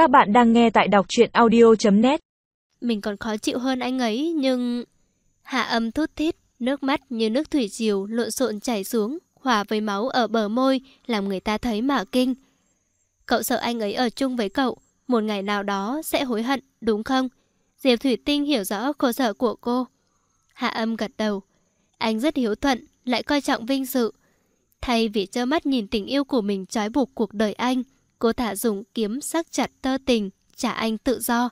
Các bạn đang nghe tại đọc truyện audio.net Mình còn khó chịu hơn anh ấy nhưng... Hạ âm thút thít, nước mắt như nước thủy triều lộn xộn chảy xuống, hòa với máu ở bờ môi, làm người ta thấy mà kinh. Cậu sợ anh ấy ở chung với cậu, một ngày nào đó sẽ hối hận, đúng không? Diệp Thủy Tinh hiểu rõ khổ sở của cô. Hạ âm gật đầu. Anh rất hiếu thuận, lại coi trọng vinh dự. Thay vì trơ mắt nhìn tình yêu của mình trói buộc cuộc đời anh, cô thả dùng kiếm sắc chặt tơ tình, trả anh tự do.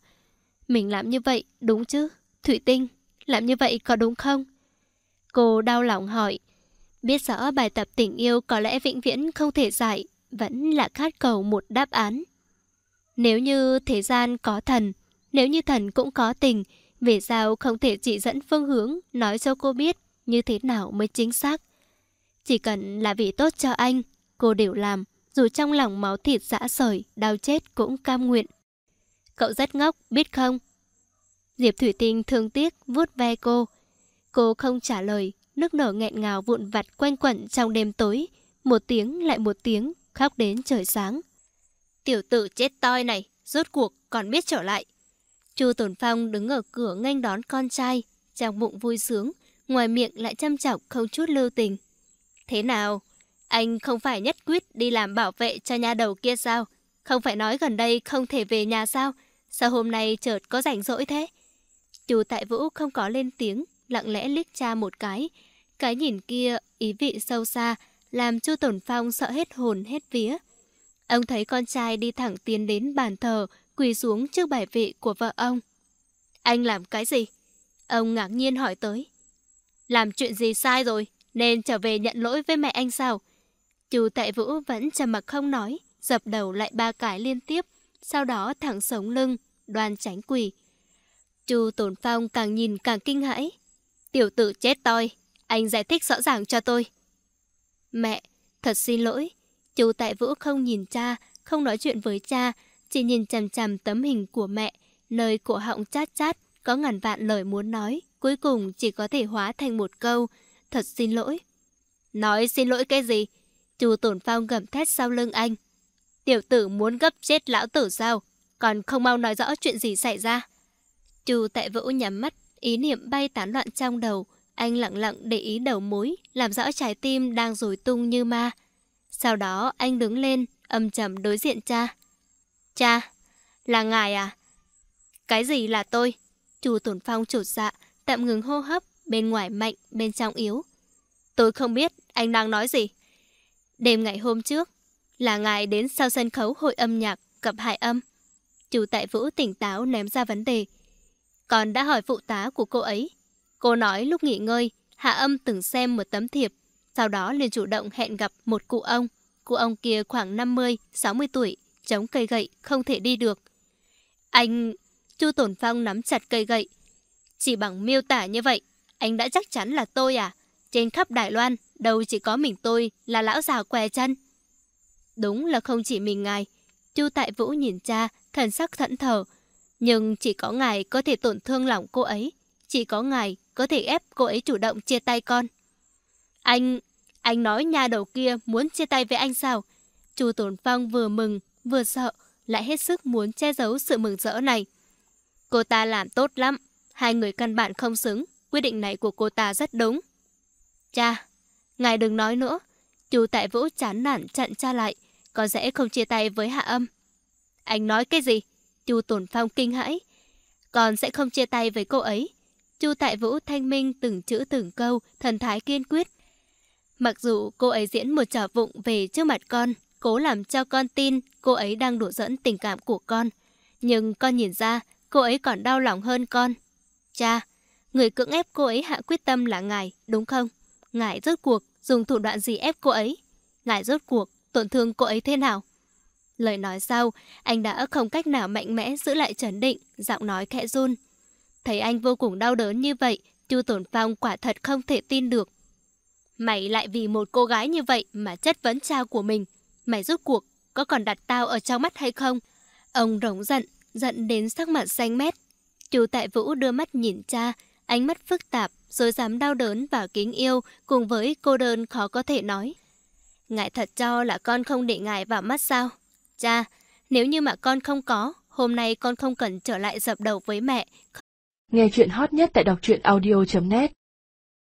Mình làm như vậy đúng chứ? Thủy Tinh, làm như vậy có đúng không? Cô đau lòng hỏi. Biết rõ bài tập tình yêu có lẽ vĩnh viễn không thể giải, vẫn là khát cầu một đáp án. Nếu như thế gian có thần, nếu như thần cũng có tình, vì sao không thể chỉ dẫn phương hướng, nói cho cô biết như thế nào mới chính xác? Chỉ cần là vì tốt cho anh, cô đều làm, dù trong lòng máu thịt dã sởi, đau chết cũng cam nguyện. Cậu rất ngốc, biết không? Diệp Thủy Tinh thương tiếc vuốt ve cô. Cô không trả lời, nước nở nghẹn ngào vụn vặt quanh quẩn trong đêm tối. Một tiếng lại một tiếng, khóc đến trời sáng. Tiểu tử chết toi này, rốt cuộc còn biết trở lại. Chu Tồn Phong đứng ở cửa nghênh đón con trai, trong bụng vui sướng, ngoài miệng lại chăm chọc không chút lưu tình. Thế nào? Anh không phải nhất quyết đi làm bảo vệ cho nhà đầu kia sao? Không phải nói gần đây không thể về nhà sao? Sao hôm nay chợt có rảnh rỗi thế? Chú Tại Vũ không có lên tiếng, lặng lẽ liếc cha một cái. Cái nhìn kia ý vị sâu xa, làm Chu Tổn Phong sợ hết hồn hết vía. Ông thấy con trai đi thẳng tiến đến bàn thờ, quỳ xuống trước bài vị của vợ ông. Anh làm cái gì? Ông ngạc nhiên hỏi tới. Làm chuyện gì sai rồi, nên trở về nhận lỗi với mẹ anh sao? Chu Tại Vũ vẫn trầm mặc không nói, dập đầu lại ba cái liên tiếp, sau đó thẳng sống lưng, đoan tránh quỳ. Chu tổn Phong càng nhìn càng kinh hãi. Tiểu tử chết toi, anh giải thích rõ ràng cho tôi. Mẹ, thật xin lỗi. Chu Tại Vũ không nhìn cha, không nói chuyện với cha, chỉ nhìn chằm chằm tấm hình của mẹ, nơi cổ họng chát chát, có ngàn vạn lời muốn nói, cuối cùng chỉ có thể hóa thành một câu, thật xin lỗi. Nói xin lỗi cái gì? Chu Tổn Phong gầm thét sau lưng anh. Tiểu tử muốn gấp chết lão tử sao? Còn không mau nói rõ chuyện gì xảy ra. Chu Tại Vũ nhắm mắt, ý niệm bay tán loạn trong đầu. Anh lặng lặng để ý đầu mối, làm rõ trái tim đang rối tung như ma. Sau đó anh đứng lên, âm trầm đối diện cha. Cha, là ngài à? Cái gì là tôi? Chu Tổn Phong trột dạ, tạm ngừng hô hấp, bên ngoài mạnh, bên trong yếu. Tôi không biết anh đang nói gì. Đêm ngày hôm trước, là ngài đến sau sân khấu hội âm nhạc cặp hải âm. Chủ tại Vũ tỉnh táo ném ra vấn đề. Còn đã hỏi phụ tá của cô ấy. Cô nói lúc nghỉ ngơi, Hạ âm từng xem một tấm thiệp, sau đó liền chủ động hẹn gặp một cụ ông. Cụ ông kia khoảng 50, 60 tuổi, chống cây gậy, không thể đi được. Anh... Chu Tổn Phong nắm chặt cây gậy. Chỉ bằng miêu tả như vậy, anh đã chắc chắn là tôi à? Trên khắp Đài Loan, đâu chỉ có mình tôi là lão già què chân. Đúng là không chỉ mình ngài. Chu Tại Vũ nhìn cha, thần sắc thẫn thờ. Nhưng chỉ có ngài có thể tổn thương lòng cô ấy. Chỉ có ngài có thể ép cô ấy chủ động chia tay con. Anh... Anh nói nhà đầu kia muốn chia tay với anh sao? Chu Tổn Phong vừa mừng, vừa sợ, lại hết sức muốn che giấu sự mừng rỡ này. Cô ta làm tốt lắm. Hai người căn bản không xứng. Quyết định này của cô ta rất đúng. Cha, ngài đừng nói nữa. Chu Tại Vũ chán nản chặn cha lại, có lẽ không chia tay với Hạ Âm. Anh nói cái gì? Chu Tổn Phong kinh hãi. Con sẽ không chia tay với cô ấy. Chu Tại Vũ thanh minh từng chữ từng câu, thần thái kiên quyết. Mặc dù cô ấy diễn một trò vụng về trước mặt con, cố làm cho con tin cô ấy đang đùa dẫn tình cảm của con. Nhưng con nhìn ra, cô ấy còn đau lòng hơn con. Cha, người cưỡng ép cô ấy hạ quyết tâm là ngài, đúng không? Ngài rốt cuộc dùng thủ đoạn gì ép cô ấy? Ngài rốt cuộc tổn thương cô ấy thế nào? Lời nói sau, anh đã không cách nào mạnh mẽ giữ lại trấn định, giọng nói khẽ run. Thấy anh vô cùng đau đớn như vậy, Chu Tổn Phong quả thật không thể tin được. Mày lại vì một cô gái như vậy mà chất vấn cha của mình. Mày rốt cuộc có còn đặt tao ở trong mắt hay không? Ông rống giận, giận đến sắc mặt xanh mét. Chu Tại Vũ đưa mắt nhìn cha, ánh mắt phức tạp, rồi dám đau đớn và kính yêu cùng với cô đơn khó có thể nói. Ngại thật cho là con không để ngài vào mắt sao? Cha, Nếu như mà con không có, hôm nay con không cần trở lại dập đầu với mẹ. Nghe chuyện hot nhất tại đọc truyện audio.net